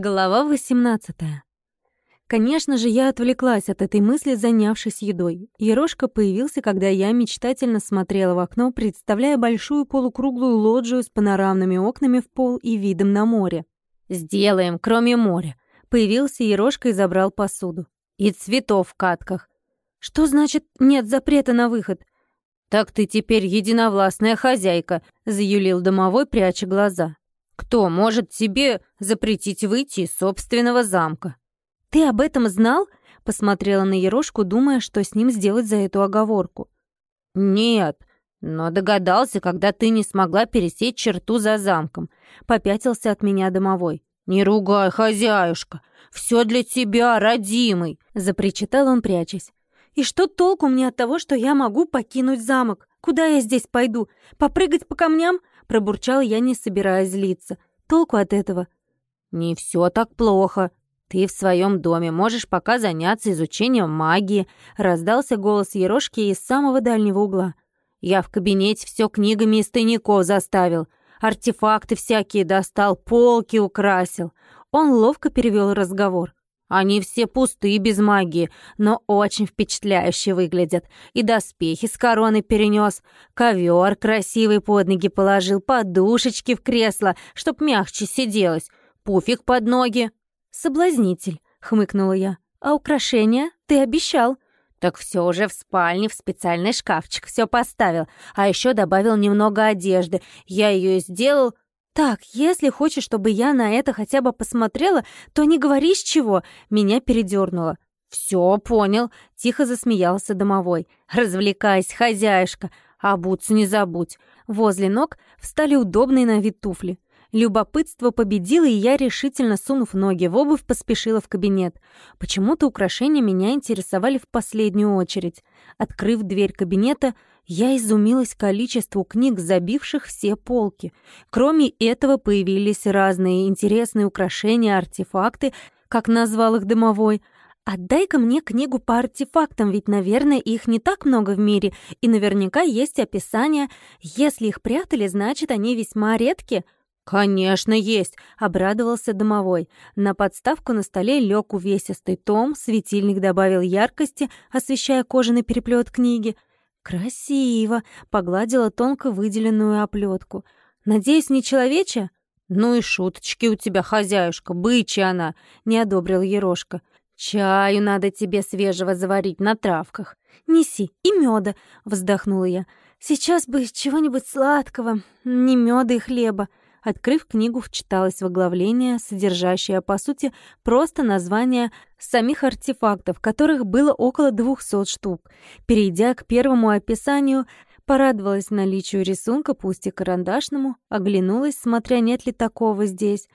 Глава 18. Конечно же, я отвлеклась от этой мысли, занявшись едой. Ерошка появился, когда я мечтательно смотрела в окно, представляя большую полукруглую лоджию с панорамными окнами в пол и видом на море. «Сделаем, кроме моря». Появился Ерошка и забрал посуду. «И цветов в катках». «Что значит нет запрета на выход?» «Так ты теперь единовластная хозяйка», — заюлил домовой, пряча глаза. Кто может тебе запретить выйти из собственного замка? Ты об этом знал? Посмотрела на Ерошку, думая, что с ним сделать за эту оговорку. Нет, но догадался, когда ты не смогла пересечь черту за замком. Попятился от меня домовой. «Не ругай, хозяюшка! Все для тебя, родимый!» Запричитал он, прячась. «И что толку мне от того, что я могу покинуть замок? Куда я здесь пойду? Попрыгать по камням? Пробурчал я, не собираясь злиться. Толку от этого? «Не все так плохо. Ты в своем доме можешь пока заняться изучением магии», раздался голос Ерошки из самого дальнего угла. «Я в кабинете все книгами из тайников заставил. Артефакты всякие достал, полки украсил». Он ловко перевел разговор. Они все пустые без магии, но очень впечатляюще выглядят. И доспехи с короны перенес, ковер красивый под ноги положил, подушечки в кресло, чтоб мягче сиделось, пуфик под ноги. «Соблазнитель», — хмыкнула я. «А украшения? Ты обещал». «Так все уже в спальне, в специальный шкафчик все поставил, а еще добавил немного одежды. Я ее сделал, «Так, если хочешь, чтобы я на это хотя бы посмотрела, то не говори с чего!» Меня передернуло. «Все, понял», — тихо засмеялся домовой. «Развлекайся, хозяюшка, а бутс не забудь». Возле ног встали удобные на вид туфли. Любопытство победило, и я, решительно сунув ноги в обувь, поспешила в кабинет. Почему-то украшения меня интересовали в последнюю очередь. Открыв дверь кабинета, я изумилась количеству книг, забивших все полки. Кроме этого появились разные интересные украшения, артефакты, как назвал их дымовой. «Отдай-ка мне книгу по артефактам, ведь, наверное, их не так много в мире, и наверняка есть описание. Если их прятали, значит, они весьма редки». «Конечно, есть!» — обрадовался домовой. На подставку на столе лег увесистый том, светильник добавил яркости, освещая кожаный переплет книги — «Красиво!» — погладила тонко выделенную оплетку. «Надеюсь, не человече?» «Ну и шуточки у тебя, хозяюшка, бычья она!» — не одобрил Ерошка. «Чаю надо тебе свежего заварить на травках». «Неси, и меда!» — вздохнула я. «Сейчас бы чего-нибудь сладкого, не меда и хлеба». Открыв книгу, вчиталось в оглавление, содержащее, по сути, просто название самих артефактов, которых было около двухсот штук. Перейдя к первому описанию, порадовалась наличию рисунка, пусть и карандашному, оглянулась, смотря нет ли такого здесь.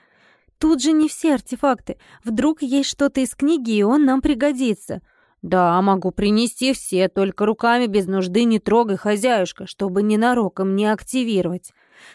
Тут же не все артефакты. Вдруг есть что-то из книги, и он нам пригодится. «Да, могу принести все, только руками без нужды не трогай, хозяюшка, чтобы ненароком не активировать».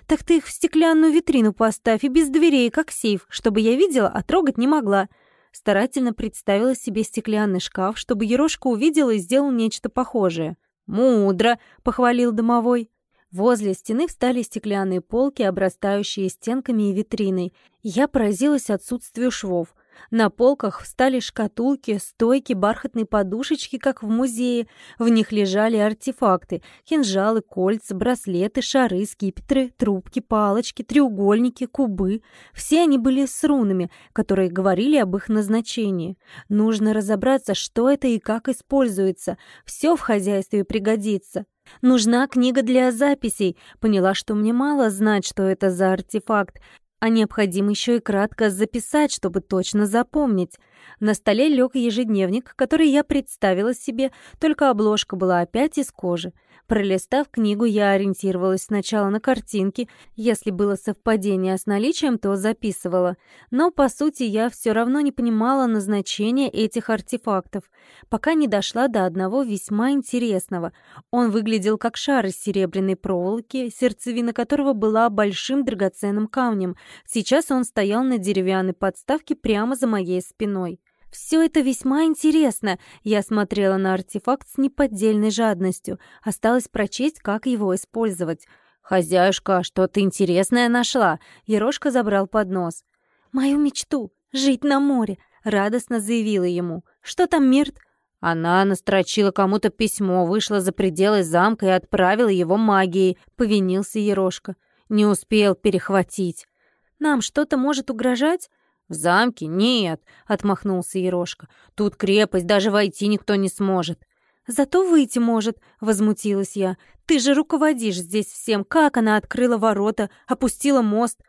«Так ты их в стеклянную витрину поставь и без дверей, как сейф, чтобы я видела, а трогать не могла». Старательно представила себе стеклянный шкаф, чтобы Ерошка увидела и сделал нечто похожее. «Мудро!» — похвалил домовой. Возле стены встали стеклянные полки, обрастающие стенками и витриной. Я поразилась отсутствию швов. На полках встали шкатулки, стойки, бархатные подушечки, как в музее. В них лежали артефакты — кинжалы, кольца, браслеты, шары, скипетры, трубки, палочки, треугольники, кубы. Все они были с рунами, которые говорили об их назначении. Нужно разобраться, что это и как используется. Все в хозяйстве пригодится. Нужна книга для записей. Поняла, что мне мало знать, что это за артефакт а необходимо еще и кратко записать, чтобы точно запомнить. На столе лег ежедневник, который я представила себе, только обложка была опять из кожи. Пролистав книгу, я ориентировалась сначала на картинки. Если было совпадение с наличием, то записывала. Но, по сути, я все равно не понимала назначения этих артефактов, пока не дошла до одного весьма интересного. Он выглядел как шар из серебряной проволоки, сердцевина которого была большим драгоценным камнем. Сейчас он стоял на деревянной подставке прямо за моей спиной. Все это весьма интересно. Я смотрела на артефакт с неподдельной жадностью. Осталось прочесть, как его использовать. «Хозяюшка, что-то интересное нашла!» Ерошка забрал поднос. «Мою мечту!» «Жить на море!» — радостно заявила ему. «Что там, Мирт?» Она настрочила кому-то письмо, вышла за пределы замка и отправила его магией, повинился Ерошка. Не успел перехватить. «Нам что-то может угрожать?» «В замке? Нет», — отмахнулся Ерошка. «Тут крепость, даже войти никто не сможет». «Зато выйти может», — возмутилась я. «Ты же руководишь здесь всем. Как она открыла ворота, опустила мост?»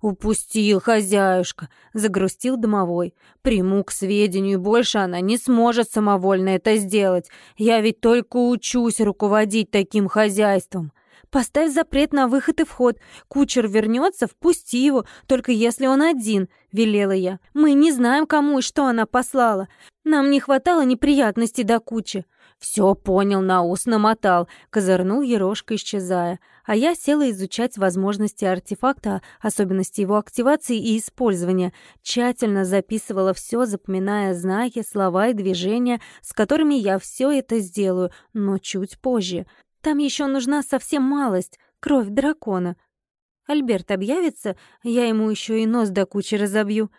«Упустил, хозяюшка», — загрустил домовой. «Приму к сведению, больше она не сможет самовольно это сделать. Я ведь только учусь руководить таким хозяйством». Поставь запрет на выход и вход. Кучер вернется, впусти его, только если он один», — велела я. «Мы не знаем, кому и что она послала. Нам не хватало неприятностей до кучи». «Все понял, на ус намотал», — козырнул Ерошка, исчезая. А я села изучать возможности артефакта, особенности его активации и использования. Тщательно записывала все, запоминая знаки, слова и движения, с которыми я все это сделаю, но чуть позже. Там еще нужна совсем малость, кровь дракона. Альберт объявится, я ему еще и нос до кучи разобью.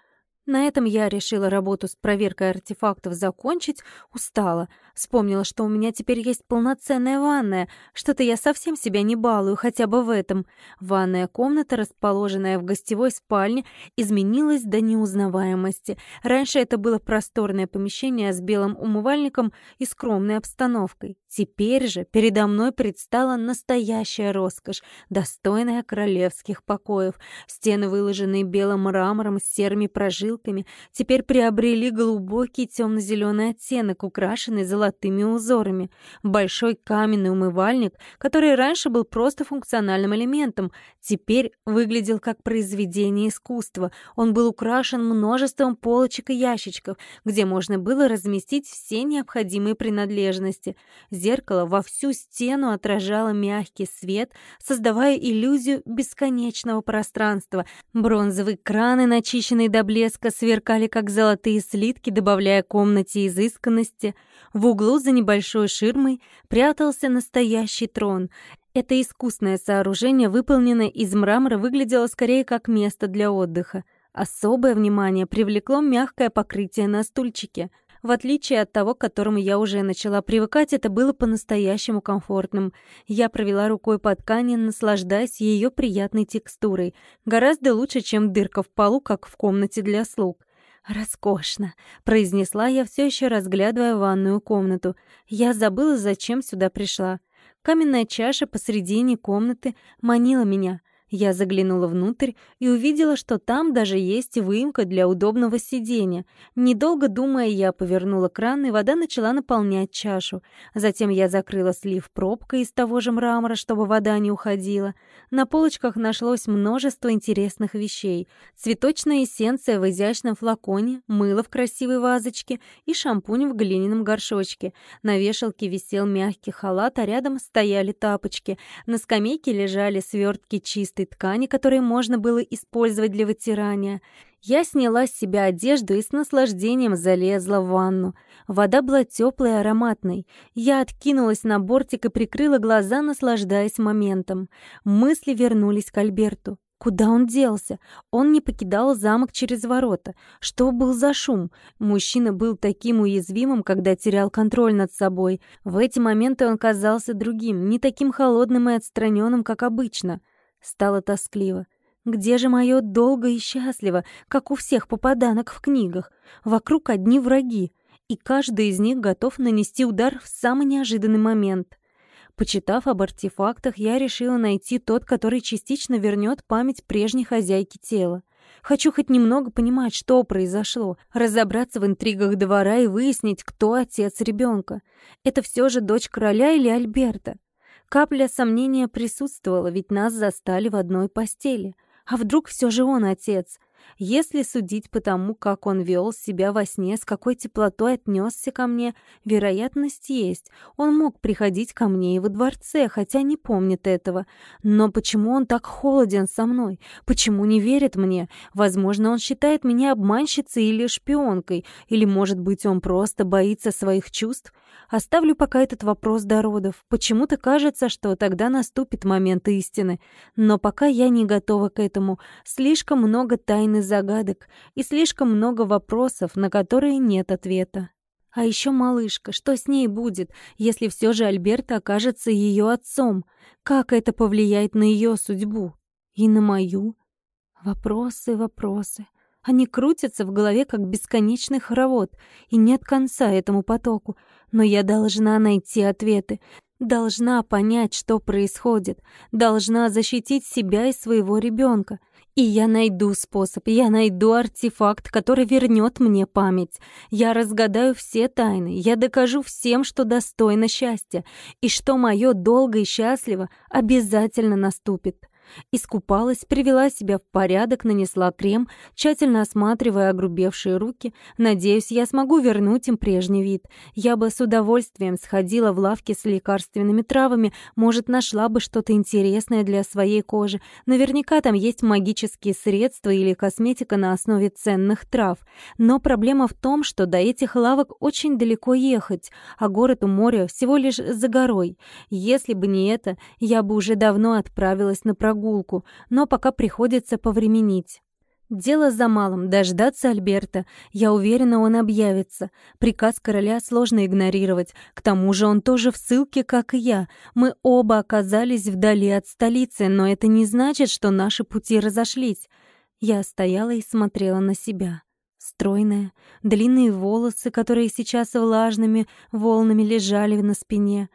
На этом я решила работу с проверкой артефактов закончить, устала. Вспомнила, что у меня теперь есть полноценная ванная. Что-то я совсем себя не балую, хотя бы в этом. Ванная комната, расположенная в гостевой спальне, изменилась до неузнаваемости. Раньше это было просторное помещение с белым умывальником и скромной обстановкой. Теперь же передо мной предстала настоящая роскошь, достойная королевских покоев. Стены, выложенные белым мрамором с серыми прожилками, теперь приобрели глубокий темно-зеленый оттенок, украшенный золотыми узорами. Большой каменный умывальник, который раньше был просто функциональным элементом, теперь выглядел как произведение искусства. Он был украшен множеством полочек и ящичков, где можно было разместить все необходимые принадлежности — Зеркало во всю стену отражало мягкий свет, создавая иллюзию бесконечного пространства. Бронзовые краны, начищенные до блеска, сверкали, как золотые слитки, добавляя комнате изысканности. В углу за небольшой ширмой прятался настоящий трон. Это искусное сооружение, выполненное из мрамора, выглядело скорее как место для отдыха. Особое внимание привлекло мягкое покрытие на стульчике — в отличие от того, к которому я уже начала привыкать, это было по-настоящему комфортным. Я провела рукой по ткани, наслаждаясь ее приятной текстурой. Гораздо лучше, чем дырка в полу, как в комнате для слуг. «Роскошно», — произнесла я, все еще разглядывая ванную комнату. Я забыла, зачем сюда пришла. Каменная чаша посредине комнаты манила меня. Я заглянула внутрь и увидела, что там даже есть выемка для удобного сидения. Недолго думая, я повернула кран, и вода начала наполнять чашу. Затем я закрыла слив пробкой из того же мрамора, чтобы вода не уходила. На полочках нашлось множество интересных вещей. Цветочная эссенция в изящном флаконе, мыло в красивой вазочке и шампунь в глиняном горшочке. На вешалке висел мягкий халат, а рядом стояли тапочки. На скамейке лежали свертки чистой чистой ткани, которые можно было использовать для вытирания. Я сняла с себя одежду и с наслаждением залезла в ванну. Вода была теплой и ароматной. Я откинулась на бортик и прикрыла глаза, наслаждаясь моментом. Мысли вернулись к Альберту. Куда он делся? Он не покидал замок через ворота. Что был за шум? Мужчина был таким уязвимым, когда терял контроль над собой. В эти моменты он казался другим, не таким холодным и отстраненным, как обычно. Стало тоскливо. Где же мое долго и счастливо, как у всех попаданок в книгах? Вокруг одни враги, и каждый из них готов нанести удар в самый неожиданный момент. Почитав об артефактах, я решила найти тот, который частично вернет память прежней хозяйки тела. Хочу хоть немного понимать, что произошло, разобраться в интригах двора и выяснить, кто отец ребенка. Это все же дочь короля или Альберта? Капля сомнения присутствовала, ведь нас застали в одной постели. А вдруг все же он отец? Если судить по тому, как он вел себя во сне, с какой теплотой отнесся ко мне, вероятность есть. Он мог приходить ко мне и во дворце, хотя не помнит этого. Но почему он так холоден со мной? Почему не верит мне? Возможно, он считает меня обманщицей или шпионкой, или, может быть, он просто боится своих чувств? Оставлю пока этот вопрос до родов. Почему-то кажется, что тогда наступит момент истины. Но пока я не готова к этому. Слишком много тайн тайн и загадок, и слишком много вопросов, на которые нет ответа. А еще малышка, что с ней будет, если все же Альберт окажется ее отцом? Как это повлияет на ее судьбу? И на мою? Вопросы, вопросы. Они крутятся в голове, как бесконечный хоровод, и нет конца этому потоку. Но я должна найти ответы, должна понять, что происходит, должна защитить себя и своего ребенка. И я найду способ, я найду артефакт, который вернет мне память. Я разгадаю все тайны, я докажу всем, что достойно счастья, и что мое долго и счастливо обязательно наступит. Искупалась, привела себя в порядок, нанесла крем, тщательно осматривая огрубевшие руки. Надеюсь, я смогу вернуть им прежний вид. Я бы с удовольствием сходила в лавки с лекарственными травами, может, нашла бы что-то интересное для своей кожи. Наверняка там есть магические средства или косметика на основе ценных трав. Но проблема в том, что до этих лавок очень далеко ехать, а город у моря всего лишь за горой. Если бы не это, я бы уже давно отправилась на прогулку прогулку, но пока приходится повременить. Дело за малым — дождаться Альберта. Я уверена, он объявится. Приказ короля сложно игнорировать. К тому же он тоже в ссылке, как и я. Мы оба оказались вдали от столицы, но это не значит, что наши пути разошлись. Я стояла и смотрела на себя. Стройная, длинные волосы, которые сейчас влажными волнами лежали на спине,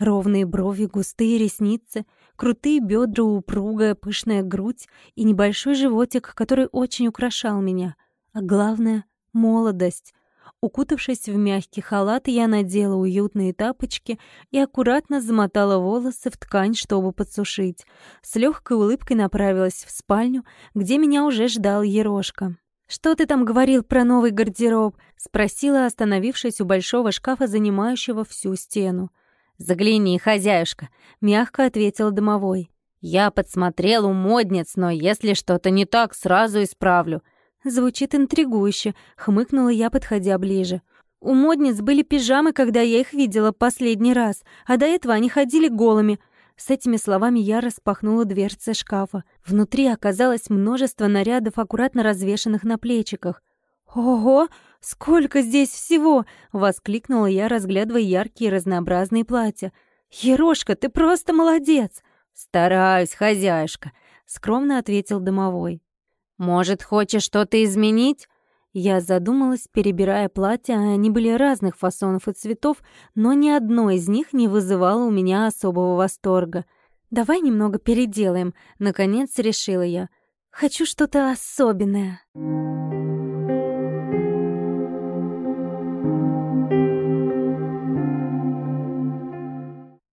ровные брови, густые ресницы — крутые бедра, упругая пышная грудь и небольшой животик, который очень украшал меня. А главное — молодость. Укутавшись в мягкий халат, я надела уютные тапочки и аккуратно замотала волосы в ткань, чтобы подсушить. С легкой улыбкой направилась в спальню, где меня уже ждал Ерошка. «Что ты там говорил про новый гардероб?» — спросила, остановившись у большого шкафа, занимающего всю стену. «Загляни, хозяюшка», — мягко ответил домовой. «Я подсмотрел у модниц, но если что-то не так, сразу исправлю». Звучит интригующе, хмыкнула я, подходя ближе. У модниц были пижамы, когда я их видела последний раз, а до этого они ходили голыми. С этими словами я распахнула дверцы шкафа. Внутри оказалось множество нарядов, аккуратно развешанных на плечиках. «Ого! Сколько здесь всего!» — воскликнула я, разглядывая яркие разнообразные платья. «Ерошка, ты просто молодец!» «Стараюсь, хозяюшка», — скромно ответил домовой. «Может, хочешь что-то изменить?» Я задумалась, перебирая платья, они были разных фасонов и цветов, но ни одно из них не вызывало у меня особого восторга. «Давай немного переделаем», — наконец решила я. «Хочу что-то особенное».